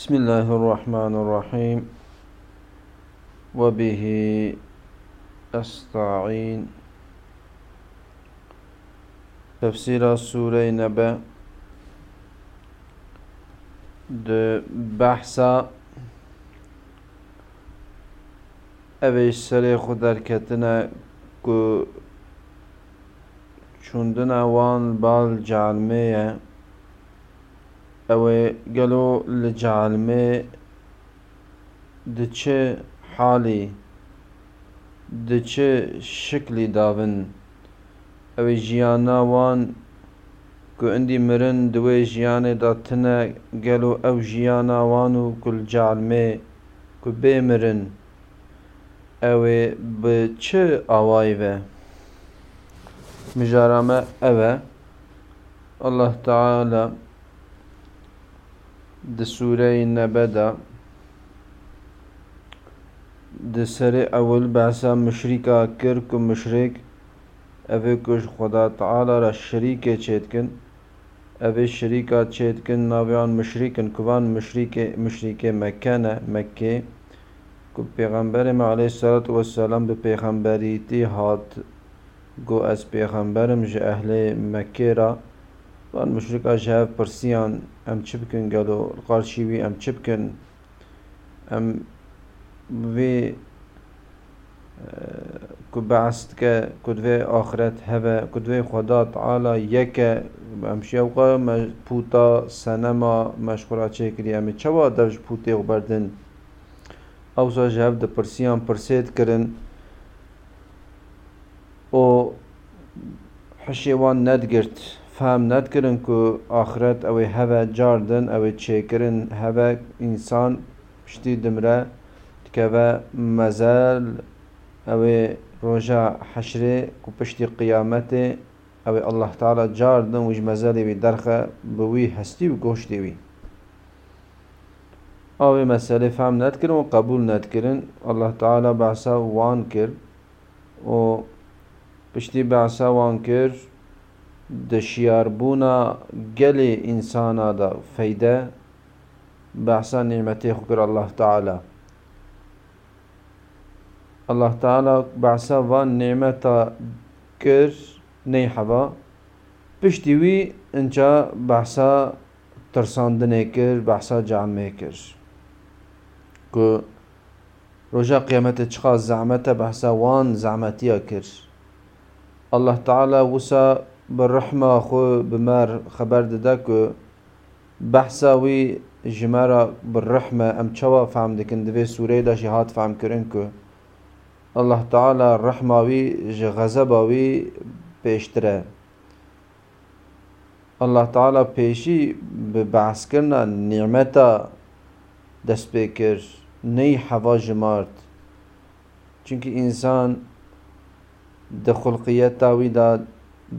بسم الله الرحمن الرحيم وبه أستعين تفسير سورة نبأ de بحثا ئەوەی سەرێ خۆ دەرکەتنە چوندنە وان باڵ جارمەیە ئەوێ گەلۆ لە جالمێ دچێ حاڵی دچێ شکلی دابن ئەوێ ژیانناوان گوندی مرن دوێ ژیانێدا تنە گەلۆ ئەو ژیانناوان و گولجالمێ کو بێ مرن ئەوێ بچ ئاوایە مژارامە ئەوە الله تعالە دسور اول دسر مشرکا مشرقہ کرک مشرق اب کش خدا تعالی را شریک چیت کن اب چیتکن ناویان مشرکن مشرق مشرک مشرق مشرق مہن مکے کو پیغمبرم علیہ صرط و سلم پیغمبری تی تات گو ایز پیغمبیرم شاہل را وان مشرقہ شہ پرسیان ئەم چ بکەن گەلۆ قارشیوی ئەم چ بکەن ئەم بێ ku beestke ku divê axiret heve ku divê xweda teala yeke emşiya xwe me pûta senema meşxura çêkiriye em ê çawa dev ji pûtê xwe berdin ewsa ji hev di pirsiyan pirsê dikirin û hişê wan nedigirt فهم نەتکردن کو ئاخرەت ئەوەی هەوە جاردن ئەوەی چێکردن هەوە ئینسان پشتی دمرە تکەوە مەزەل ئەوێ ڕۆژە حەشرێ و پشتی قیامەتێ ئەوەی ئەله تاالە جاردن وژ مەزەلێوی دەرخە بوی هەستی و گۆشتێوی ئەوێ مەسەلێ فام نەتکردن و قبول نەتکردن ئەله تاالە باسا وان کرد و پشتی باساوان کرد دشياربونا جلي إنسانا دا فايدة بأحسن نعمته خكر الله تعالى الله تعالى بعسا وان نعمة كر نيحبا بشتوي انشا بعسا ترساندنه كر بعسا جعمه كر كو رجا قيامته چخا زعمته بعسا وان زعمتيا كر الله تعالى وسا برحمٰ خو بمر خبردہ کو بحثہ ہوئی جمعرہ برحم امشوہ فام دکند و سوریدہ شہاد فہم کریں کو اللہ تعالیٰ رحمہ ہوی غضبہ ویشتر اللہ تعالی پیشی بحث کرنا نعمتا نعمتہ دسپرس نئی ہوا جمارت چونکہ انسان دخلقی تاوی داد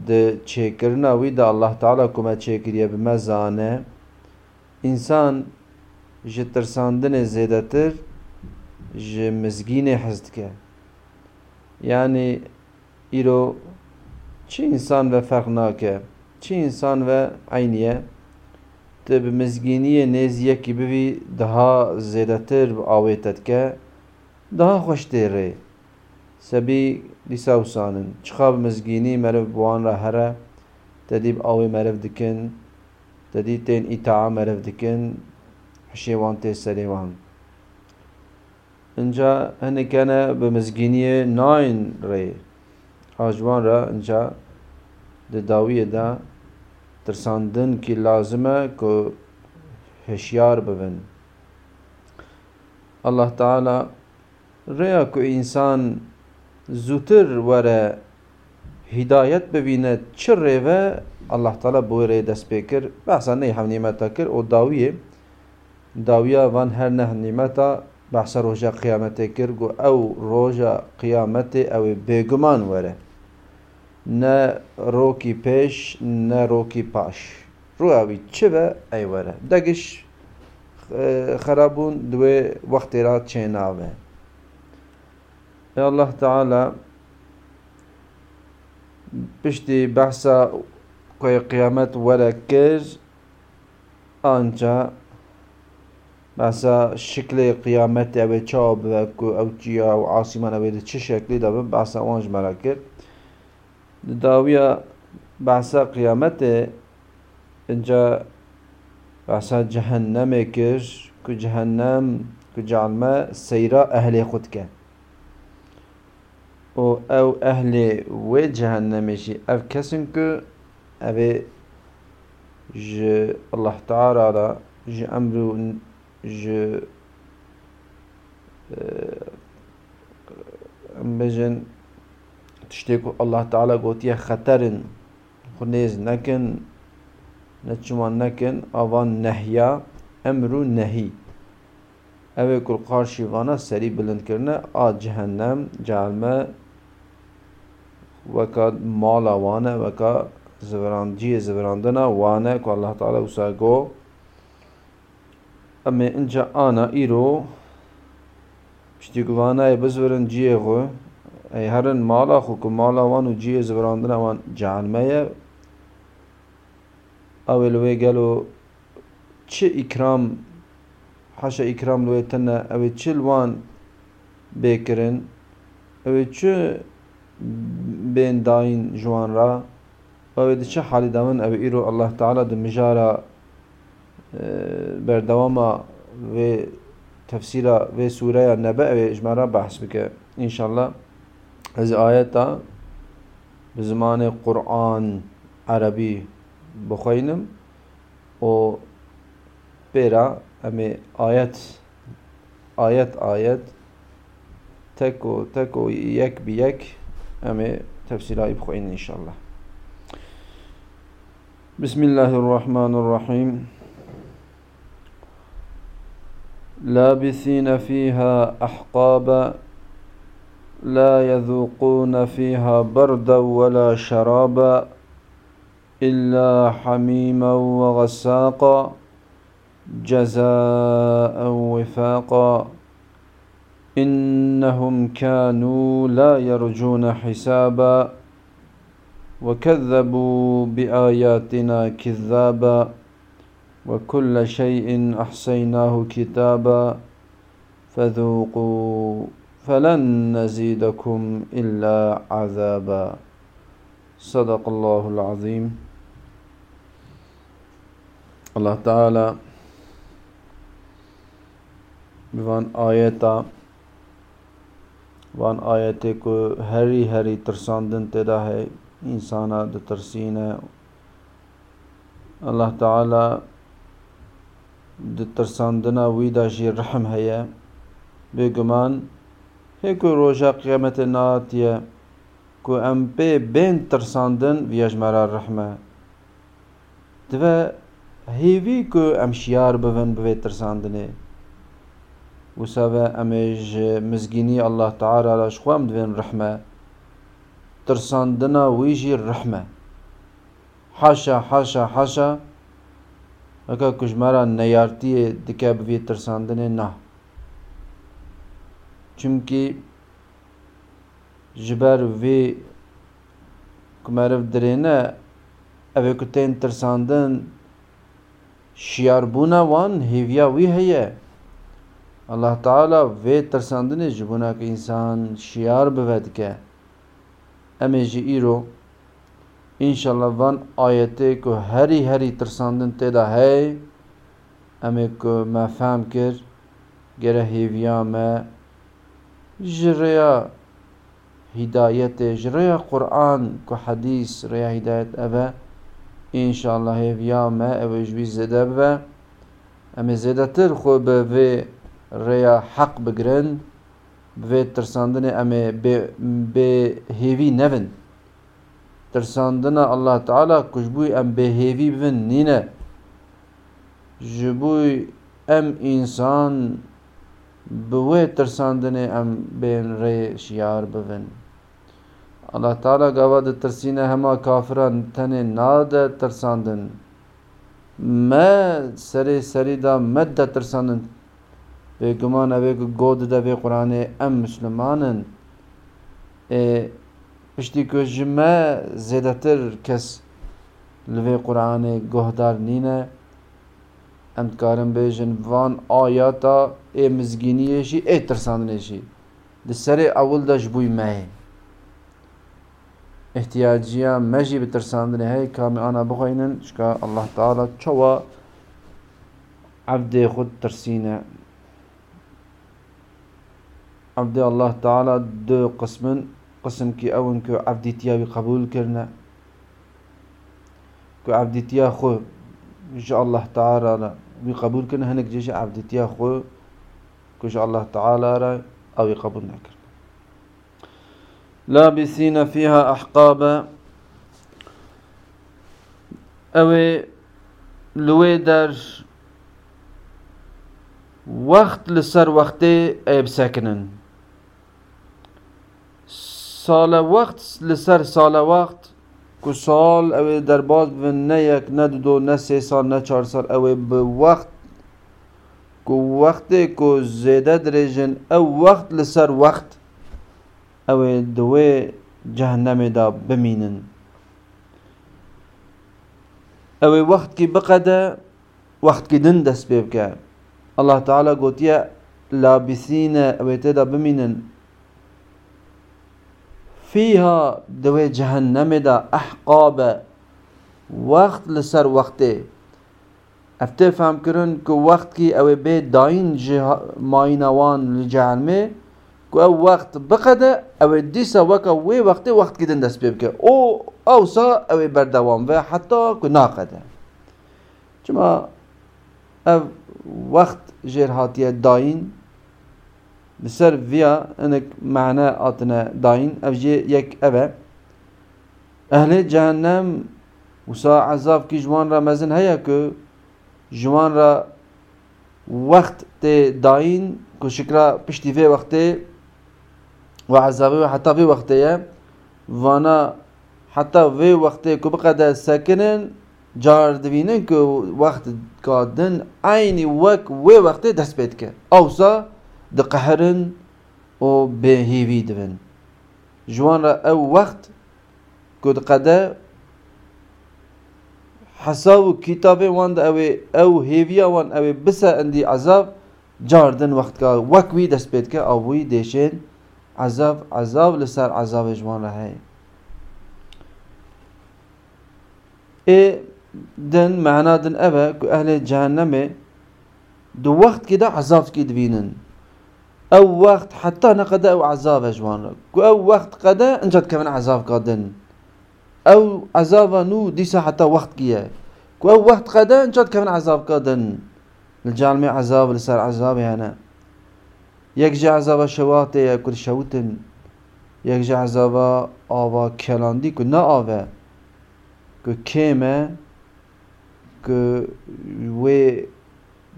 De چیکرنا وی د الله تعالی کومه چیکریه به مزانه انسان ji tirsandenê zêdetir ji mizgînê hez dike yanî çi insan ve ferq nake çi insan ve eyniye tu bi mizgîniyê nêz yekî bivî diha zêdetir bi daha te dike diha xweş tê سبي دیسا وسانن چخاب مزگینی مەرف بوانرا هەرە دەدیب ئەوەی مەرف دکن دەدی تێن ئیتاع مەرف دکن حشێوان تێ سەرێوان اینجا هەنێکەنە بە مزگینیە ناین ڕێ ئاژوانرا داوية دا ترساندن كي لازمة كو هشيار ببن الله تعالى ريا كو انسان زودتر وره هدایت ببینه چه ریوه الله تعالی بو ری دست پیکر بحثا نه هم نعمتا کر او داویه داویه وان هر نه نعمتا بحثا روژا قیامت کر گو او روژا قیامت او بیگمان وره نه روکی پیش نه روکی پاش رو اوی چه به ایوره دگش خرابون دوی وقتی را چیناوه E Allah Teala piştî behsa koy kıyamet were kir anca behsa şiklê kıyamet ew çawa bibe ku ew ve ew asîman çi şekli de bin behsa wan ji me re kir di dawiya behsa kıyametê ku cehennem ku calme seyra ehlê xwe dike او او اهل و جهنم جي اف كسن كو اوه ج الله تعالى را ج امرو ج بجن تشتكو الله تعالى قوتيه خطر خنيز نكن نتشمان نكن اوان نهيا امرو نهي اوه كل قارشي وانا سري بلند کرنا آ جهنم جعلمه veka mala wane veka zivrandiye zivrandina wane ko Allah Teala usa go ame inca ana iro piştik vana e bezverin ciye go ey herin mala xo ko mala wanu ciye zivrandina wan canmeye اول وی گلو چه ikram. Haşa اکرام لوی تنه او چه لوان بکرن او چه بين داين جوان را و دچه حالی دامن او ایرو الله تعالی د مجارا بردواما و تفسیر و سوره نبأ و اجمارا بحث بکه انشالله از آیت به زمان قرآن عربی بخوینم و پیرا امی آیت آیت آیت تک و تک و یک بی یک أمي تفسيرها يبخوين إن شاء الله بسم الله الرحمن الرحيم لابثين فيها أحقابا لا يذوقون فيها بردا ولا شرابا إلا حميما وغساقا جزاء وفاقا إنهم كانوا لا يرجون حسابا وكذبوا بآياتنا كذابا وكل شيء أحصيناه كتابا فذوقوا فلن نزيدكم إلا عذابا صدق الله العظيم الله تعالى بفان آياتا وان آیت کو ہری ہری ترساندن تیدا ہے انسانا دو ترسین ہے اللہ تعالی دو ترساندنا ویدا شی رحم ہے بے گمان ہے کو روشہ قیامت نات ہے کو ام پی بین ترساندن ویاج مرا رحم ہے دو هیوی کو امشیار بون بوی ترساندنه و امج امیج مزگینی الله تعالی را شوام امدوین رحمه ترساندن ویجی رحمه حاشا حاشا حاشا اگر کجمارا نیارتیه دیگه ببین ترساندن نه چون که جبر وی کمه رو درینه اوی کتن ترساندن شیاربونه وان هیویا وي هیه الله تعالی و ترساندنی جبونه که انسان شیار بود که امیجی ای رو انشالله وان آیته که هری هری ترساندن تیدا هی امی که ما فهم کر گره هیویا ما جریا هدایت جریا قرآن که حدیث ریا هدایت او انشالله هیویا ما او جوی زده بود امی زده تر خوب به ریا حق بگرن و ترساندن ام هیوی نوین ترساندن الله تعالی کشبوی ام به هیوی بوین نینه جبوی ام انسان بوی ترساندن ام بین ری شیار بوین الله تعالی گواد ترسین ترسین همه کافران تن ناد ترساندن. سری سری دا مد ترساندن بگمان اوه که گود ده به قرآن ام مسلمانن پشتی که جمع زیده تر کس لوه قرآن گهدار نینه ام کارم بیجن وان آیاتا ای مزگینیشی ای ترساندنشی ده سر اول ده جبوی مهی احتياجية مجي بترساندن هاي كامي أنا بخينن شكا الله تعالى شوى عبد خود ترسينا عبد الله تعالى دو قسم قسم كي اون كو عبد تياوي قبول كرنا كو عبد تيا خو ان شاء الله تعالى قبول كرنا هنك جيش عبد تيا خو كو ان شاء الله تعالى را او يقبلنا نكر لابسين فيها احقابا اوي لوي در وقت لسر وقتي ايب ساكنن سالوقت لسر سالوقت کو سال او در باز ببن نه یک نه دو دو نه سه سال نه چهار سال او به وقت کو وقت کو زیده درجن او وقت لسر وقت او دوی جهنم دا بمینن او وقت کی بقده وقت کی دن دست بیب که الله تعالی گوتیه لابسین او تدا بمینن فیها دوی جهنم دا احقاب وقت لسر وقته افته فهم کرن که وقت کی او به داین ماینوان لجهنمه که او وقت بقده او دیسا وکا وی وقتی وقت کدن دست بیب که او او سا او بردوام و حتی که ناقده چما او وقت جرهاتی داین لسر فيا انك معنى اتنا داين افجي يك ابا اهل جهنم وسا عذاب كي جوان را مزن هيا كو جوان را وقت تي داين كو شكرا پشتي في وقت وعذابي وحتى في وقت وانا حتى في وقت كو بقدا ساكنن جار دوینن که وقت کادن عینی وک و وقت دست بید که اوسا دقهرن و بهیوی دون جوان را او وقت گود قده حساب و کتاب وان او او هیویا وان او بسه اندی عذاب جاردن وقت که وک وی دست بید که آبوی دیشن عذاب عذاب لسر عذاب جوان را هی ای دن معنا دن ابا که اهل جهنم دو وقت که دا عذاب که دوینن او وقت حتى نقدا او عذاب اجوان او وقت قدا انجد كمان عذاب قادن او عذاب نو ديسا حتى وقت كيا او وقت قدا انجد كمان عذاب قادن الجالمي مي عذاب لسر عذاب هنا يعني. يكجي عذاب الشواطئ كل شوتن يكجي عذاب آوا كلاندي كو نا آوا كو كيمه كو وي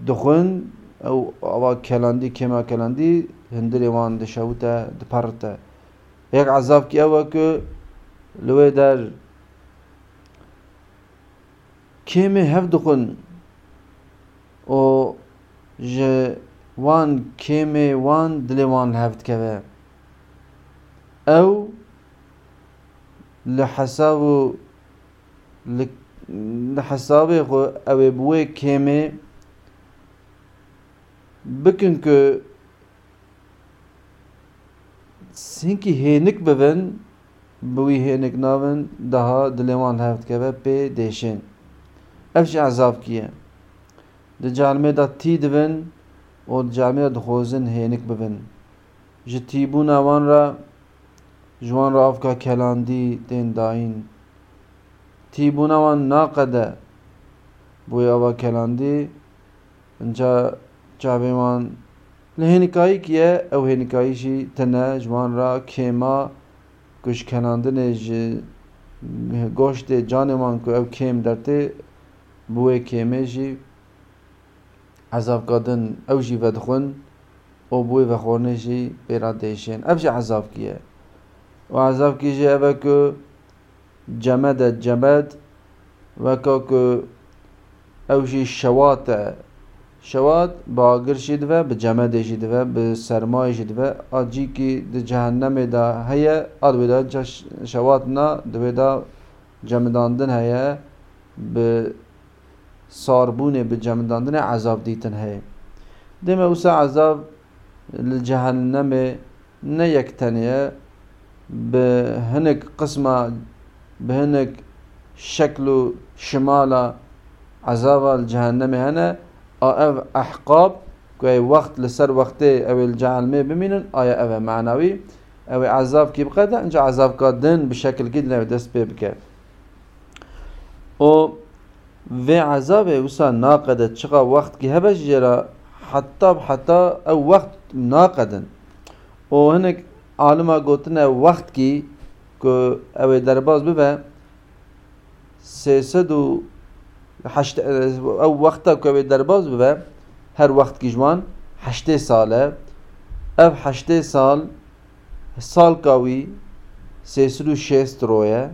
دخن او اوا کلندی کما کلندی هندری وان دشوته دپرته یک عذاب کی اوه که لوی در کمی هف دخون او جه وان کمی وان دلی وان هفت که او لحساب لحساب خو او بوی کمی که سینکی هینک ببن بوی هینک نوان دها دلیوان هفت که بی پی دیشن افش اعزاب کیه دی جانمی دا تی دوان و دی جانمی دا دخوزن هینک ببن جی را جوان را افکا کلاندی دی دین دائین تی بو نا قده بوی انجا چاوێمان لە هێنکاییکیە ئەو هێنکاییشی تەنە ژوانرا کێما گوشکەناندنێ ji گۆشتê canêman ku ew kêm dertê bûê kêmê jî ezavkadin ew jî vedixwin û bûê vexwarinê jî pêra değişên ev jî ezavkî ye û ezavkî jî ev e ku ceme de cemed weka ku ew jî şewat e شواد به آگر شید و به جمد شید و به سرمای شید و آجی که ده جهنم دا هیه آد ویدا شواد نا ده ویدا جمداندن هیه به ساربونه به جمداندن عذاب دیتن هیه دیم اوسا عذاب لجهنم نه یکتنیه به هنک قسمه به هنک شکل و شماله عذاب الجهنم هنه او احقاب که وقت لسر وقت او جهنمه بمینن آیا او معنوی او عذاب کی بقدر انجا عذاب کادن بشکل گید نو دست پی بکه او و عذاب وسا ناقده چقا وقت کی هبش جرا حتی حتی او وقت ناقدن او هنک عالما گوتنه وقت کی که او درباز ببه سیصد و هشت او وقتا که به درباز ببه هر وقت که جوان هشته ساله او هشته سال سال کاوی سیسد و شست رویه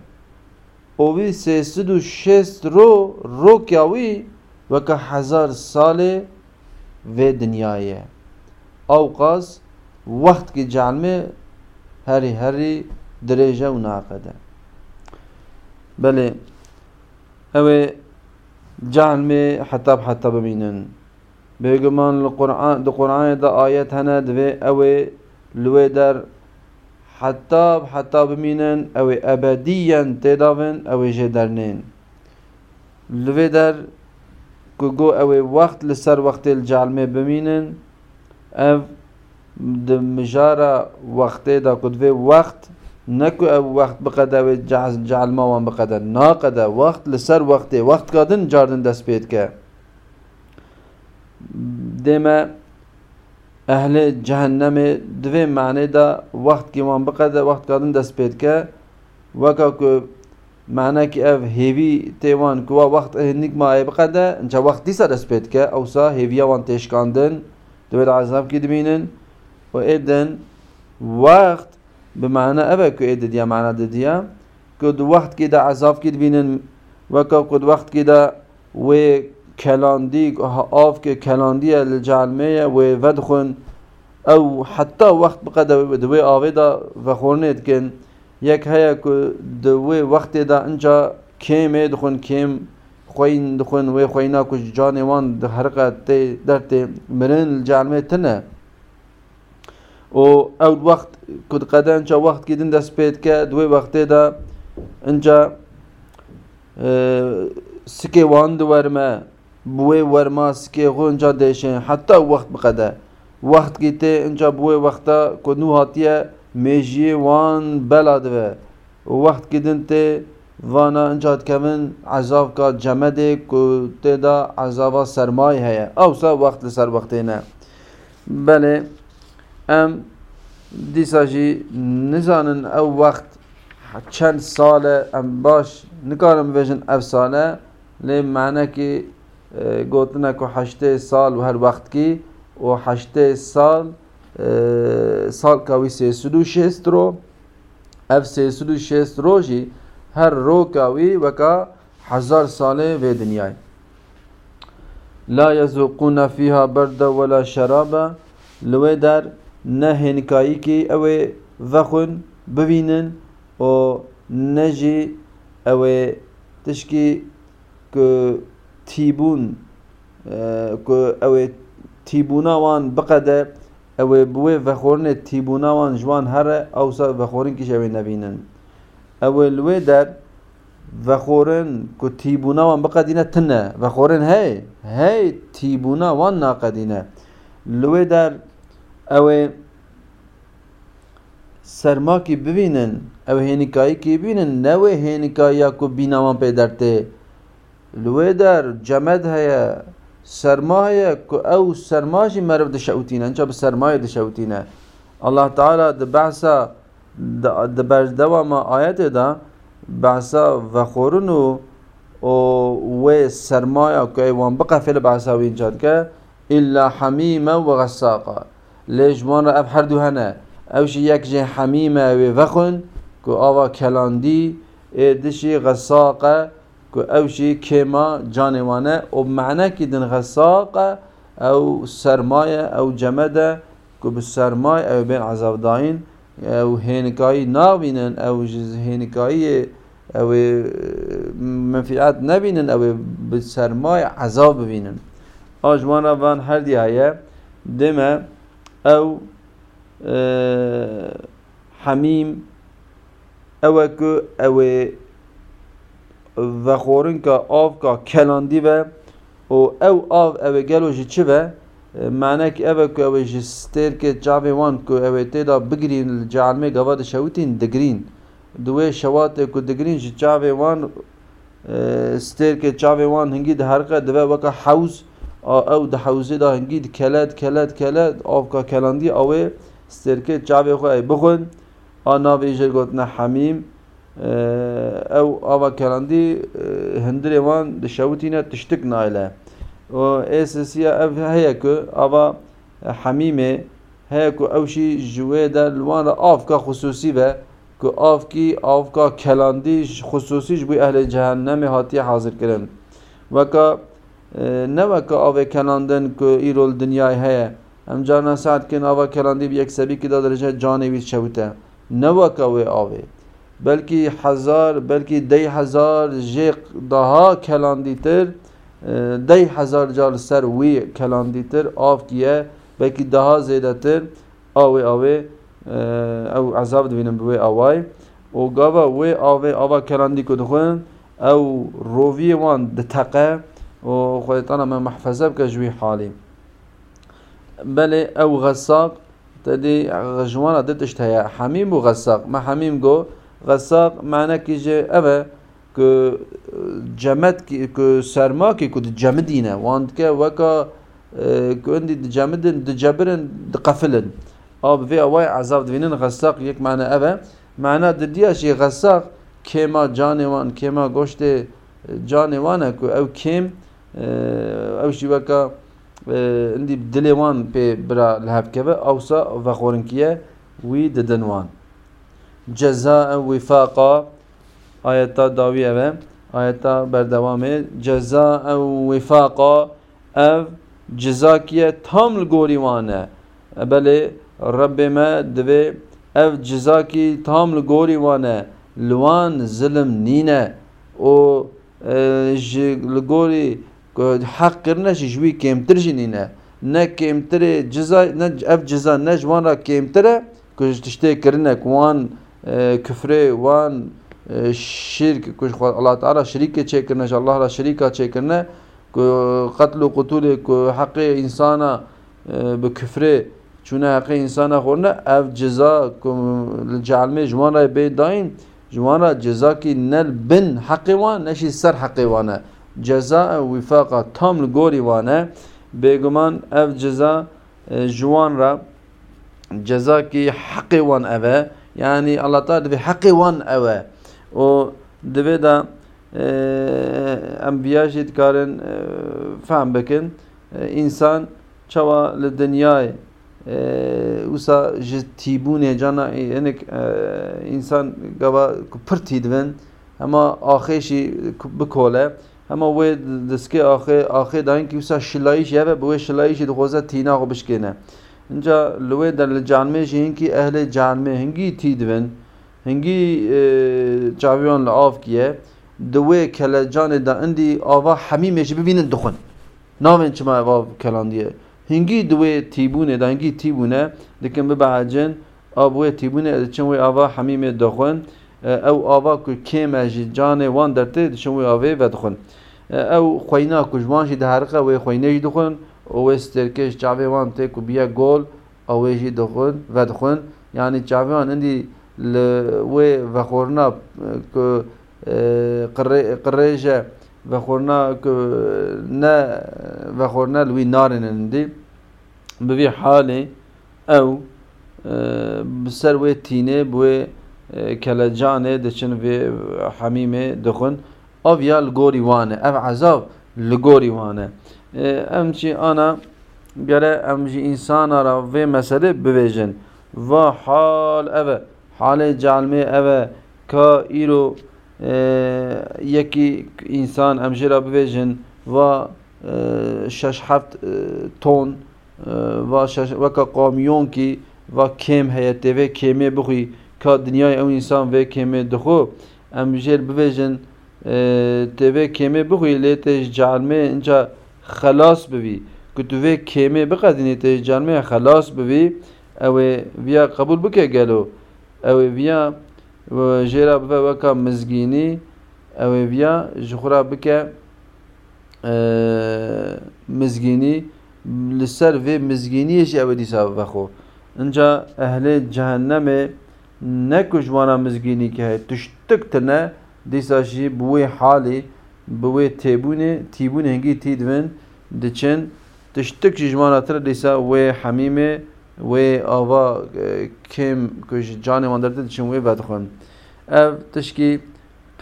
اوی سیسد و شست رو رو کاوی وکه هزار ساله و دنیایه اوقاس وقت که جعلمه هری هری درجه و نافده بله اوه جعلمي حتى حتاب بمينن بيجمان القرآن دو قرآن دا آيات هنا دوي أوي لوي در حتى بحتى بمينن أوي أبديا تدافن أوي جدرنين لوي در كوجو أوي وقت لسر وقت الجعلمي بمينن أف دمجارة وقت دا كدوي وقت نکو او وقت بقدر و جعل ماوان بقدر ناقدر وقت لسر وقتی وقت کادن جاردن دست پید که دیمه اهل جهنم دوی معنی دا وقت که وان بقدر وقت کادن دست پید که وکا که معنی که او هیوی تیوان که وقت اهنیک مای بقدر انچه وقت دیسا دست پید که اوسا هیوی وان تیشکاندن دوی عذاب که دمینن و ایدن وقت به معنی اوه که اید دیا معنی دیا که دو وقت که دا عذاب که بینن و که قد وقت که دا و کلاندی آف که کلاندی لجعلمه و ودخن او حتی وقت بقد دوی آوه دا وخورنید کن یک هیا که دوی وقت دا انجا کیمه دخون کیم خوین دخون و خوینا کش جانوان ده حرقه تی در تی مرن الجعلمه تنه او او وقت قدہ انچا وقت کی دن دست پید که دوی وقت دا انچا سکے وان دورم بوی ورما سکے انچا دیشن حتی وقت قدے وقت کی تے انچا بوی وقتا نو ہاتیہ میجی وان بلا دوی وقت کی دن تے وانا انچا انجا عذاب کا جمہ دے کو دا عذاب سرمائے ہے سا وقت سر وقت بله بہن ام دیسا جی نزانن او وقت چند ساله ام باش نکارم بجن اف ساله لی معنی که گوتنه که هشته سال و هر وقت کی و هشته سال سال کاوی سی سدو شست رو اف سی سدو شست رو جی هر رو کاوی وکا هزار ساله و دنیای لا يذوقون فيها برد ولا شرابا لوی در نه هێنکاییکی ئەوێ ڤەخون ببینن ئۆ نەژی ئەوێ تشکی تیبوون ئەوێ تیبووناوان بقەدە ئەوێ بوێ ڤەخۆرنێت تیبووناوان ژوان هەرە ئەوسا ڤەخۆرنکیش ئەوێ نەبینن ئەوێ لێ دەر ڤەخۆرن کو تیبووناوان بقەدینە تنە ڤەخۆرن هەیە هەی تیبووناوان ناقەدینە لێ دەر ew sermakî bibînin ew hênikayîkî bînin ne wê hênikaya ku bîna wan pê dertê li wê der cemed heye serma heye ku ew serma jî meriv dişewtîne înça bi sermayê dişewtîne Allah Teala di behsa di berdewama ayetê de behsa vexorun û o wê sermaya ku ey wan biqefê li behsa wî înca dike illa hemîme ve gessaqa لیش من را اف هر دو هنه اوش یک جه حمیمه و وخون که آوا کلاندی ایدشی غساقه که اوشی کما جانوانه او معنی که دن غساقه او سرمایه او جمده که به سرمایه او بین عذاب داین او هینکایی نابینن او جز هینکایی او منفعت نبینن او به سرمایه عذاب ببینن آجمان را بان هر دیایه دمه ئەو حەمیم ئەوە کو ئەوێ vexorinka avka kelandî ve û ew av ew gelo ji çi ve menek ev ku ew ji stêrkê çavê wan ku ew têda bigirîn li cealmê gava di şewitîn digirîn di wê şewatê ku digirîn ji çavê wan stêrkê çavê wan hingî di herqe dibe weka hewz او د حوزه دا هنگید کلد کلد کلد آفکا کلندی اوه سرکه چاوه خو ای بخون آنا ویجر گوتنا حمیم او آوا کلندی هندر وان د شوتینه تشتک نایله او اساسیه اف هيا کو آوا حمیمه هيا کو او شی جوه د لوان آفکا خصوصی به کو آفکی آفکا کلندی خصوصیش بو اهل جهنم هاتی حاضر کرن وکا ne vaka ave kelandın ki irol dünyayı heye. Em cana saat kin ava kelandı bir eksebi ki da derece canı bir çevite. Ne vaka ve ave. Belki hazar, belki dey hazar, jek daha kelanditir. Dey hazar car ser vi kelanditir. Av kiye belki daha zedetir. Ave ave. Ew azab dibînin bi wê away û gava wê avê ava kelandî ku dixwin ew roviyê wan diteqe و خۆی تەنە مە مەحفەزە بکە ژووی حاڵی بەێ ئەو غەساق تدی ژوانە دتشت هەیە حەمیم و غەساق مە حەمیم گۆ غەساق مانەکیژێ ئەوە cəmət sərma ki ku cəmidîne wan dike weka gundî dicemidin dicebirin diqefilin a vê away ezav divînin xesaq yek mene ev e mene di diya jî xesaq kêma canê wan kêma goştê canê wan e ku ew kêm اوش وكا اندي دلي وان بي برا لهاب كبا اوسا فخورنكيه وي ددنوان جزاء وفاقا آياتا داوي اوه آياتا بردوامه جزاء وفاقا او جزاكيه تام الغوريوانه بله رب ما دوي ev cizaki tam li gorî e. wan e li wan zilim nîne û ji li gorî حق کرنه چې ژوي کمتر جنینه نه کمتر جزا نه اف جزا نه جوان را کمتره که تشته کرنه کوان کفره وان شرک کش خو الله تعالی شریک چه کرنه چې الله را شریکا چه کرنه قتل و قتول حق انسان به کفره چون حق انسان خورنه اف جزا جعلمه جوان را به داین جوان را جزا کی نل بن حق وان نشی سر حق وانه ceza ev vifaka tam li gorî wane bêguman ev ceza e, ji ra, re ki heqê wan ev yani Allah Teala divê heqê wan ew e û divê de embiya jî dikarin e, fehm bikin însan e, çawa li dinyayê wisa ji cana hinek insan gava pir ama dibin hema axê اما وی دسکی آخه آخه داین که وسا شلایش یه به وی شلایشی دخوزه تینا خو بشکنه اینجا لوی در جانمه شین که اهل جانمه هنگی تیدون هنگی چاویان لعاف کیه دوی کل جان دا اندی آوا حمیمش ببینن دخون نامن چما آوا کلان دیه هنگی دوی تیبونه دا هنگی تیبونه دکن ببعجن آبوی تیبونه چون وی آوا حمیم دخون او آوا که کیمه جان وان درته دشون وی آوه و دخون او خوينا كجوان جي دهارقه وي خوينا جي دخون او ستركش جافي وان تيكو بيا جول او جي دخون ودخون يعني جافي وان عندي ل وي وخورنا ك قريجه وخورنا ك نا وخورنا لوي نارن عندي ببي حالي او بسر وي تينه بوي کلجانه دچن و حمیمه دخون آب یا لگوری اف عذاب لگوریوانه؟ وانه امچی آنا گره امچی انسان را و مسئله بویجن و حال او حال جعلمه اوه که ایرو یکی انسان امچی را بویجن و شش هفت تون و شش و که قامیون کی و کم هیته و کمه بخوی که دنیای اون انسان و کمه دخو امجر بویجن دوی کیمه بخویلی تیش جرمه اینجا خلاص بوی که دوی کیمه بقدینی تیش جرمه خلاص بوی او ویا قبول بکه گلو او ویا جیرا بوی وکا مزگینی او ویا جخورا بکه مزگینی لسر و مزگینیش او دیسا بخو اینجا اهل جهنم نکجوانا مزگینی که تشتک تنه دیسا جی بوی حالی بوی تیبونه تیبونه هنگی تیدوین دچن تشتک جمانا تر دیسا وی حمیمه وی آوا کم کش جانی من درده دچن وی بدخون ev tişkî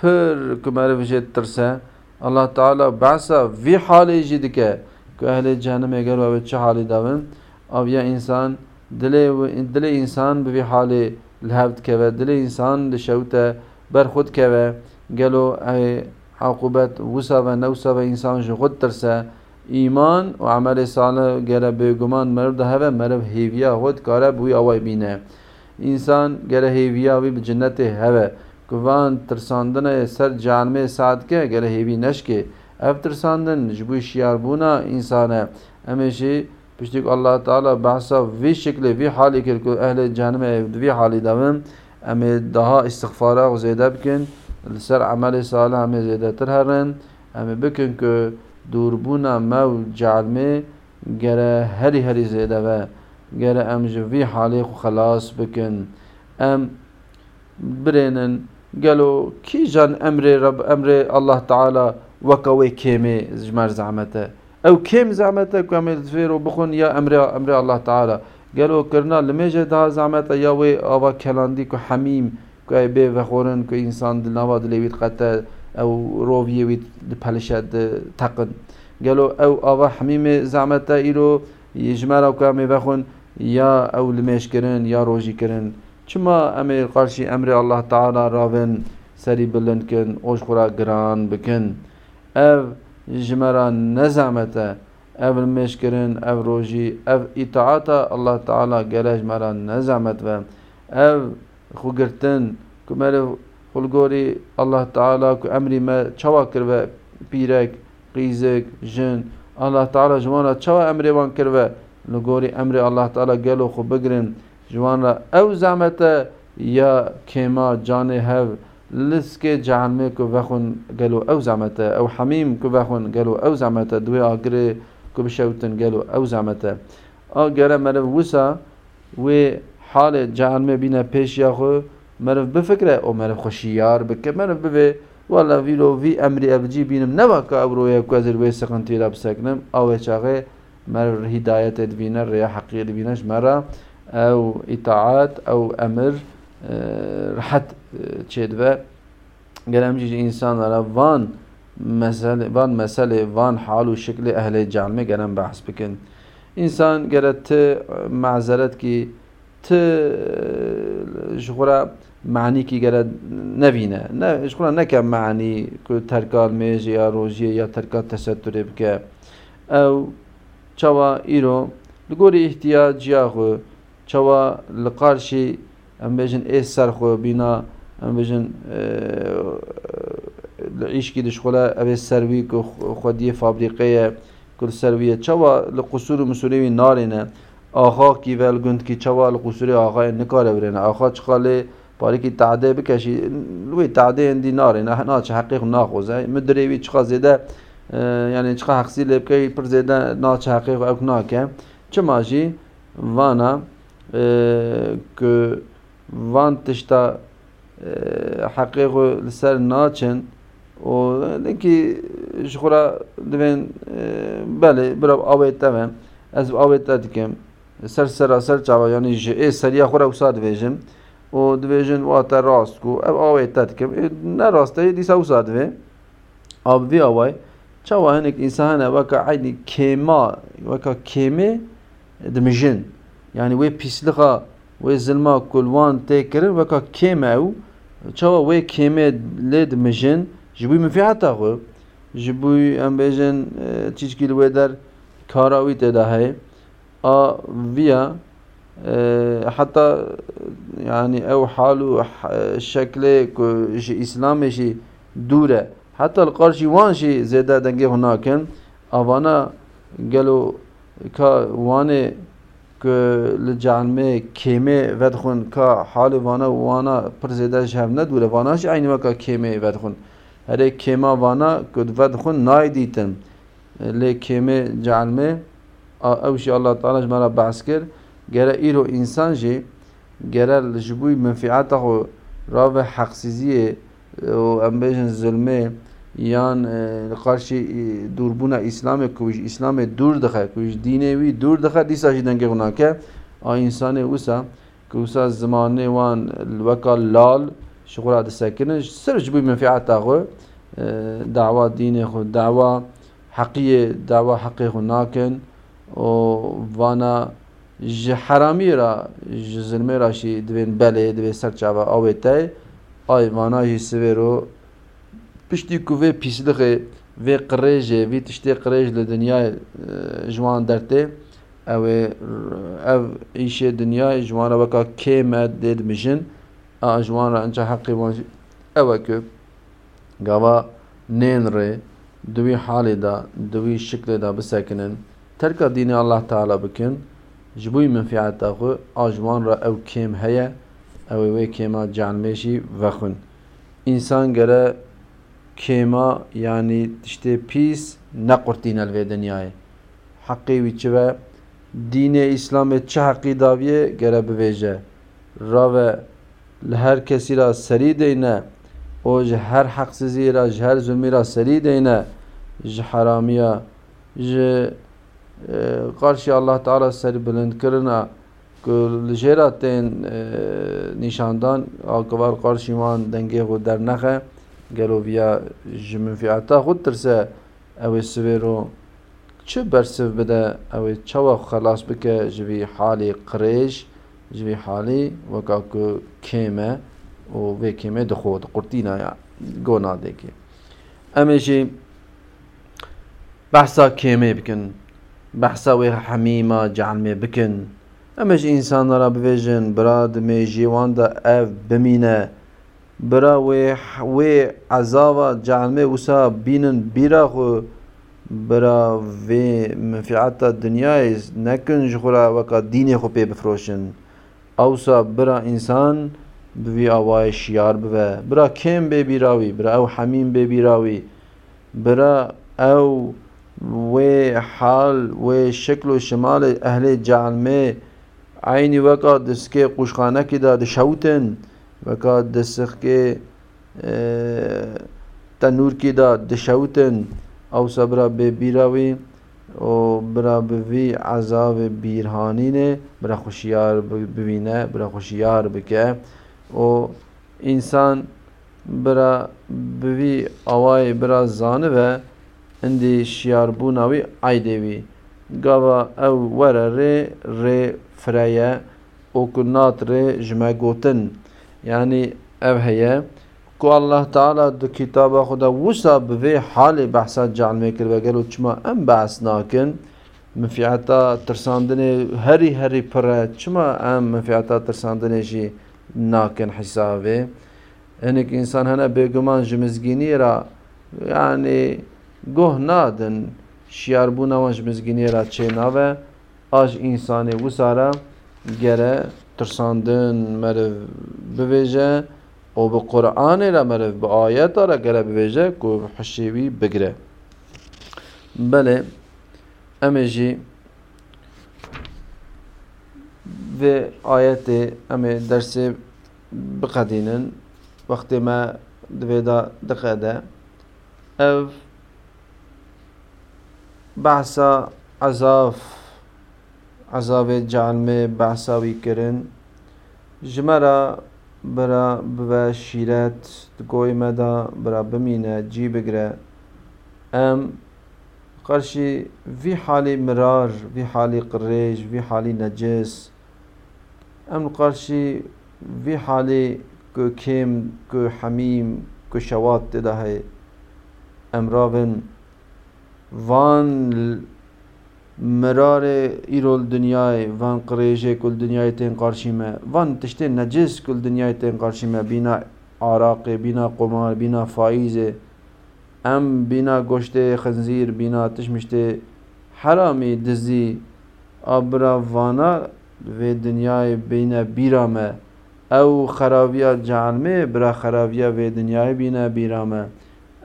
pir ku merv jê tirse Allah Teala behsa vî halê jî dike ku ehlê cehennemê gel ve çi halê davin aviya insan dilê dilê insan bi vî halê li hev dikeve dilê insan li şewte berxud keve گہلو اے و نوسا و انسان جو خود شرس ایمان و عمل سالہ گیرا بے گمان مرد حو مرب ہیویا غد قرب و بین ہے انسان غیر ہیویا وب جنت حو قبان ترساندن سر جان میں ساد کے گیر ہیوی نش اف ترساندن جبوی شیار بونا انسان ہے ام شی پشت کو اللہ تعالیٰ باسا وِ شکل و حالِ اہل جان و حال دون ام دہا اسخارا و زیدب کے لسر عمل صالح همه زیده تر هرن همه بکن که دوربونا مو جعلمه گره هری هری زیده و گره ام جوی حالی خو خلاص بکن ام برینن گلو کی جان امر رب امر الله تعالی وکوی كيمي جمار زعمته او كيم زعمته که امید فیرو بخون یا امر امر الله تعالی گلو کرنا لمیجه ده زعمته یا وی اوا کلاندی که حمیم كاي بي وخورن كاي انسان دلناوا دليويت قتا او روفيويت لبالشاد تقن قالوا او ابا حميم زعمتا ايرو يجمرا كامي بخون يا او لمش كرن يا روجي كرن چما امر قرشي امر الله تعالى راون سري بلند كن اوش خورا گران بكن او جمرا نزعمتا او لمش او روجي او اطاعتا الله تعالى قال جمرا نزعمت و او خو گرتن کو مر خلگوری الله تعالی کو امری ما چوا کر و پیرک قیزک جن الله تعالی جوانا چوا امری وان کر کرو لگوری امر الله تعالی گلو خو بگرن جوانا او زحمت یا کما جان هف لسکه جهنمه کو بخون گلو او زحمت او حمیم کو بخون گلو او زحمت دوی آگره کو بشوتن گلو او زحمت اگر مره وسا و حال جهان می بینه پیش یا خو مرف بفکره او مرف خوشیار بکه مرف ببه والا ویلو وی امری ابجی بینم نوا که او رویا کوزر وی سخن تیرا بسکنم او چاقه مرف هدایت بینه ریا حقیق بینش مرا او اطاعت او امر راحت و گرم جی انسان را وان مسئله وان مسئله وان حال و شکل اهل جهنم گرم بحث بکن انسان گرت اه، معذرت کی ژغورا معنیکی گەرە نەبینە ژخورا نەکە معنی تەرکار مێژی یا ڕۆژیە یا تەرکات تەسەتورێ بکە ئەو چاوا ئیرۆ لەگۆری ئیحتیا جیاخۆ چاوا لە قارشی ئەمبێژن ئێ سەرخۆ بینا ئەمبژن لە ئیشکی دشخۆلە ئەوێ سەروی خودی فابریقەیە کل سەرویە چاوا لە قوسور و مسولەوی نارێنە آخا کی ول گند کی چوال قصوری آخا نکاره برینه آخا چخاله پاری کی تعده بکشی لوی تعده اندی ناره نه نه چه حقیق ناخوزه مدری وی چخا زیده یعنی چخا حقسی لب که پر زیده نه چه حقیق اک ناکه چه ماجی وانا که وان تشتا حقیق لسر ناچن و لکی شخورا دوین بله برای آویت دوین از آویت دیکم سر سراسر چاوا یعنی جه ای سریا خورا وساد ویجم و دویجن واتا راست کو او آوی تد کم نه راسته دیسا وساد وی آب وی آوی چاوا هنک انسان وکا عینی کیما وکا کیمه دمجن يعني وي بيسلغا وي زلما كلوان تيكرن وكا كيماو تشوا وي كيما لد مجن جبوي مفي حتى غو جبوي ام بيجن تشكيل ويدر كاراوي تدا هي via حتی یعنی او حالو شکل که اسلامش دوره حتی القرشی وانش زیده دنگه هناکن اوانا گلو که وانه که لجعلمه کیمه ودخون که حال وانا وانا پر زیده شهب ندوره واناش عین وکا کیمه ودخون هره کیما وانا که ودخون نای دیتن لی کیمه جعلمه اوشی الله تعالی جمرا بحث کرد گره ای رو انسان جه گره لجبوی منفعت خو راو حقسیزی و ام بیجن ظلمه یان قارش دوربون اسلام کوش اسلام دور دخه کوش دینه وی دور دخه دیسا جدن که هناکه آ انسان اوسا که اوسا زمانه وان الوکا لال شغل عاد ساکنه سر جبوی منفعت خو دعوا دین خو دعوا حقیه دعوا حقی خو ناکن او وانا ج حرامی را ج ظلمی را شی دوین بله دوین سر چاوا آوه تای آی وانا هی سوی رو پشتی که وی پیسلخه وی قریجه وی تشتی قریج لدنیا جوان درته او او ایش دنیا جوان را وکا کیمه دید مجن جوان را انچه حقی وان او که گاوا نین ره دوی حالی دا دوی شکل دا بسکنن Terka dini Allah Teala bikin. Ji bo menfiata xwe ajman re ew kêm heye ew ê wê kêma canmê jî vexwin. gere kêma yani tiştê pîs nequrtîne li vê dinyayê. Heqê wî ve dînê İslam'e çi heqî daviye gere bivêje. Rave li her kesî ra serî deyne o her heqsizî ra her zulmî ra serî deyne ji heramiya ji قارشی الله تعالی سری بلند کرنا لجیرا تین نشاندان آقوار قارشی وان دنگی خود در نخه گلو بیا جمنفیعتا خود ترسه اوی سوی رو چه برسف بده اوی چوا خلاص بکه جوی حالی قریش جوی حالی وکا که کیمه و وی کیمه دخود قرطینا یا گونا دیکی امیشی بحثا کیمه بکن حميمة جعلمي بكن بکن انسان ئینسانەرا ببێژن برا دمێ جيواندا اف بمینە برا وێ عەزاوە جعلمي وسا بینن بیراخۆ برا وێ مفیعاتە دنیای نەکن ji خورا وەکە دینێ خۆ پێ بفرۆشن برا ئینسان بوی ئاوای شیار ببە برا کێم بێ بیراوی برا ئەو حەمیم بێ بیراوی برا ئەو وہ حال وہ شکل و شمال اہل جان میں آئین دس کے خشخانہ کی داد شوتن وقع دس کے تنور کی دشوتن او دادشاوتاً بے بیراوی او برا بوی عذاب بیرہانی نے برا خوشیار ببین ہے برا خوشیار بکے او انسان برا بوی اوائے برا زانب ہے هندی شیاربوونا وی ئایدێوی گاڵا ئەو وەرە رێ رێ فرەیە ئۆکو ناترێ ژمەگوتن یعنی ئەو هەیە کو الله تعالا دو کتابا خدا وسا بوێ حالی بەحسا جعلمێ کردبەگەل و چما ئەم بەس ناکن مفیعتا ترساندنێ هەری هەری پڕە چما ئەم مفیعتا ترساندنێژی ناکن حیساوێ هەنێک ئینسان هەنە بێگومان ژمزگینی را یعنی گوه نادن شیار بونا وانش مزگینی را چینا و آج انسانی وسارا گره ترساندن مرو بویجه او به قرآن را مرو به آیت را گره بویجه که حشیوی بگره بله امیجی ve ayeti em dersi biqedînin wextê me divê da diqede ev بحثا عذاف عذاب بحثا وی کرن جمرا برا بو شیرت کو مدا برا بمین جی برے ام قرشی وی حالی مرار وی حالی قریش وی حالی نجس ام قرشی وی حالی کو کھیم کو حمیم کو شوات دہ ہے امراوین وان مرار ایرول دنیای وان قریش کل دنیای تین میں وان تشتے نجس کل دنیای تین قرشی میں بینا عراق بینا قمار بینا فائز ام بینا گوشت خنزیر بینا تشمشت حرامی دزی ابرا وانا و دنیای بینا بیرا میں او خرابیا جان میں برا خرابیا و بینا بیرا میں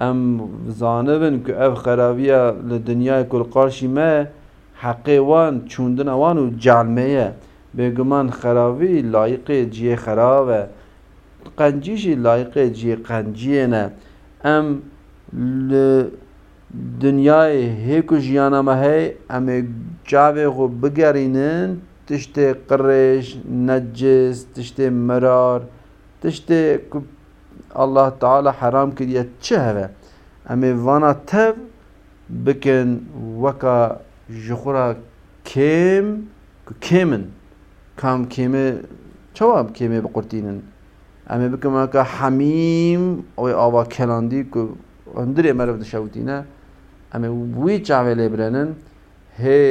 ام زانبن که اف خرابیه لدنیای کل قارشی ما حقی وان چوندن وان و جعلمه بگمان خرابی لایق جی خرابه قنجیشی لایق جی قنجیه نه ام دنیای هیکو جیانا ما هی ام جاوه خو بگرینن تشت قرش نجس تشت مرار تشت Allah Teala haram kiriye çi heve? Em vana tev bikin vaka jixura kêm kêmin kam kêmi çawa kêmê biqurtînin em ê bikin weka hemîm oy ava kelandî ku hundirê meriv dişewtîne em ê wî çavê lê birinin هي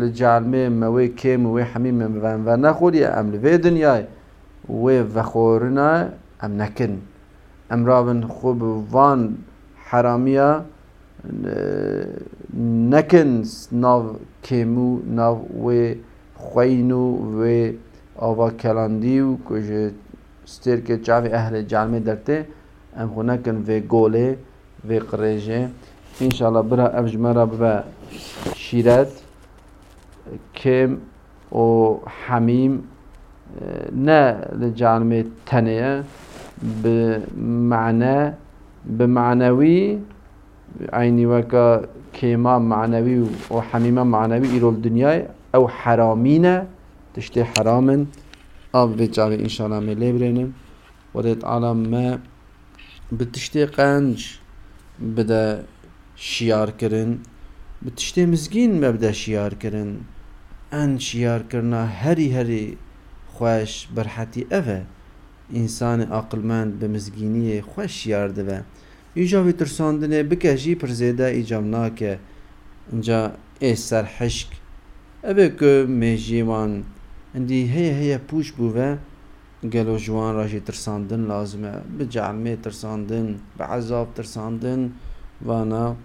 لجالمي موي كيم وي حميم من فان فان ناخذ يا ام الفيدن ياي وي فخورنا ام نكن امراون خوب وان حرامیا نکن ناو کمو ناو و خوینو و آوا کلاندیو کج ستر که چاوی اهل جعلمه درته ام خو نکن و گوله و قریجه انشالله برا افجمرا ببا شیرت کم و حمیم نه لجعلمه تنیه بمعنى بمعنوي عيني وكا كيما معنوي وحميمة معنوي إلى الدنيا أو حرامينا تشتي حراما أب بجاري إن شاء الله مليبرين برينم وديت على ما بتشتي قنج بدا شيار كرن بتشتي ما بدا شيار كرن ان شيار كرنا هري هري خوش برحتي أفا انسان عقلمند به مزگینی خوش یارده و ایجا وی ترساندنه بکجی پر زیده ایجام ناکه انجا ای سر حشک ابه که میجیوان اندی هی هی پوش بو و گلو جوان را جی ترساندن لازمه به جعمه ترساندن به عذاب ترساندن وانا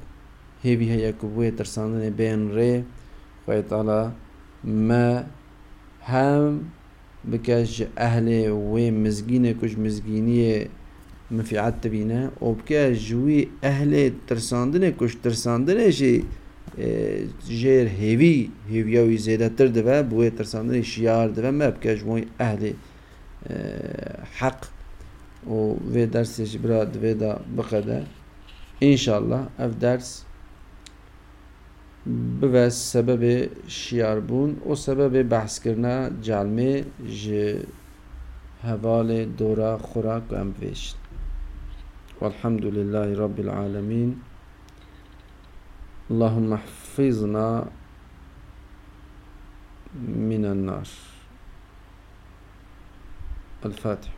هیوی هی کبوه ترساندن بین ری خواهی تعالی ما هم بكاش أهلي وين مزقينة كوش مزقينية مفيعات تبينا وبكاش جوي أهلي ترساندني كوش ترساندني شي آه، جير هيفي هيوياوي زيادة تر دفا بوي ترساندني شيار دفا ما بكاش جوي أهلي آه، حق و في درس جبرا دفيدا بقدا إن شاء الله أف درس ببه سبب شیار بون و سبب بحث کرنا جلمه جه هوال دورا خوراک ام بشت والحمد لله رب العالمين اللهم احفظنا من النار الفاتح